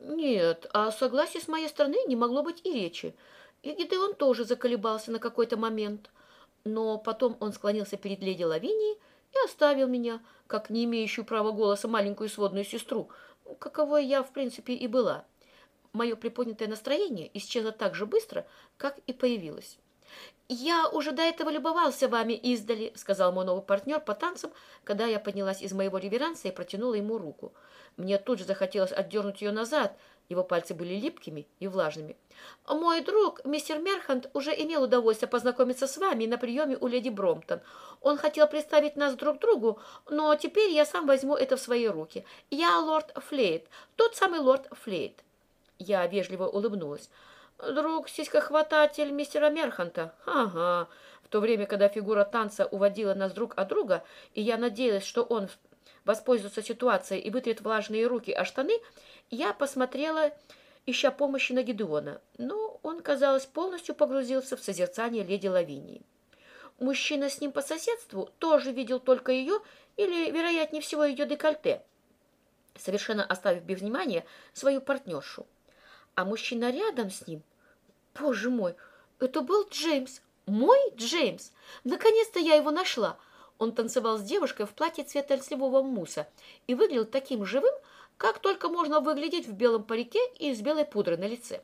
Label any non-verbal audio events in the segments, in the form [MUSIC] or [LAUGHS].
Нет, о согласии с моей стороны не могло быть и речи. И Гидеон тоже заколебался на какой-то момент. Но потом он склонился перед леди Лавинией и оставил меня, как не имеющую права голоса маленькую сводную сестру, каковой я, в принципе, и была. Мое приподнятое настроение исчезло так же быстро, как и появилось. «Я уже до этого любовался вами издали», — сказал мой новый партнер по танцам, когда я поднялась из моего реверанса и протянула ему руку. Мне тут же захотелось отдернуть ее назад, его пальцы были липкими и влажными. «Мой друг, мистер Мерхант, уже имел удовольствие познакомиться с вами на приеме у леди Бромптон. Он хотел представить нас друг другу, но теперь я сам возьму это в свои руки. Я лорд Флейт, тот самый лорд Флейт». Я вежливо улыбнулась. Друг сиськохвататель мистера Мерханта. Ага. В то время, когда фигура танца уводила нас друг от друга, и я надеялась, что он воспользуется ситуацией и вытрет влажные руки о штаны, я посмотрела, ища помощи на Гедеона. Но он, казалось, полностью погрузился в созерцание леди Лавинии. Мужчина с ним по соседству тоже видел только ее или, вероятнее всего, ее декольте, совершенно оставив без внимания свою партнершу. А мужчина рядом с ним Боже мой, это был Джеймс, мой Джеймс. Наконец-то я его нашла. Он танцевал с девушкой в платье цвета сливового муса и выглядел таким живым, как только можно выглядеть в белом парике и с белой пудрой на лице.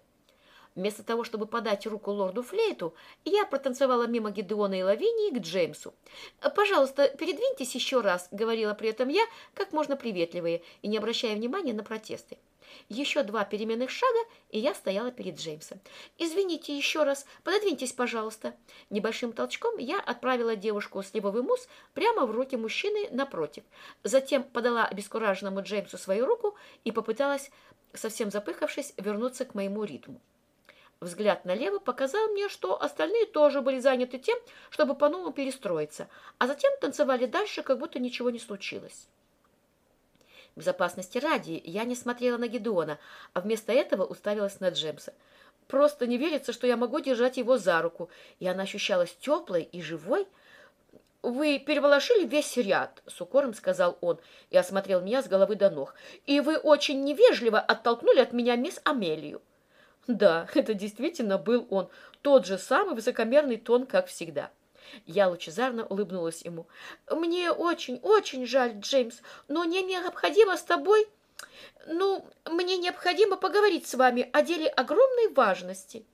Вместо того, чтобы подать руку лорду Флейту, я протанцевала мимо Гедеона и Лавинии к Джеймсу. «Пожалуйста, передвиньтесь еще раз», — говорила при этом я, как можно приветливее и не обращая внимания на протесты. Еще два переменных шага, и я стояла перед Джеймсом. «Извините еще раз, пододвиньтесь, пожалуйста». Небольшим толчком я отправила девушку сливовый мусс прямо в руки мужчины напротив. Затем подала обескураженному Джеймсу свою руку и попыталась, совсем запыхавшись, вернуться к моему ритму. Взгляд налево показал мне, что остальные тоже были заняты тем, чтобы по-новому перестроиться, а затем танцевали дальше, как будто ничего не случилось. Безопасности ради я не смотрела на Гедеона, а вместо этого уставилась на Джемса. Просто не верится, что я могу держать его за руку, и она ощущалась теплой и живой. «Вы переволошили весь ряд», — с укором сказал он и осмотрел меня с головы до ног. «И вы очень невежливо оттолкнули от меня мисс Амелию». Да, [LAUGHS] это действительно был он, тот же самый высокомерный тон, как всегда. Я лучезарно улыбнулась ему. «Мне очень, очень жаль, Джеймс, но мне необходимо с тобой... Ну, мне необходимо поговорить с вами о деле огромной важности».